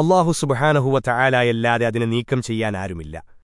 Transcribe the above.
അള്ളാഹു സുബഹാനഹുവ ചായാലായല്ലാതെ അതിനെ നീക്കം ചെയ്യാനാരുമില്ല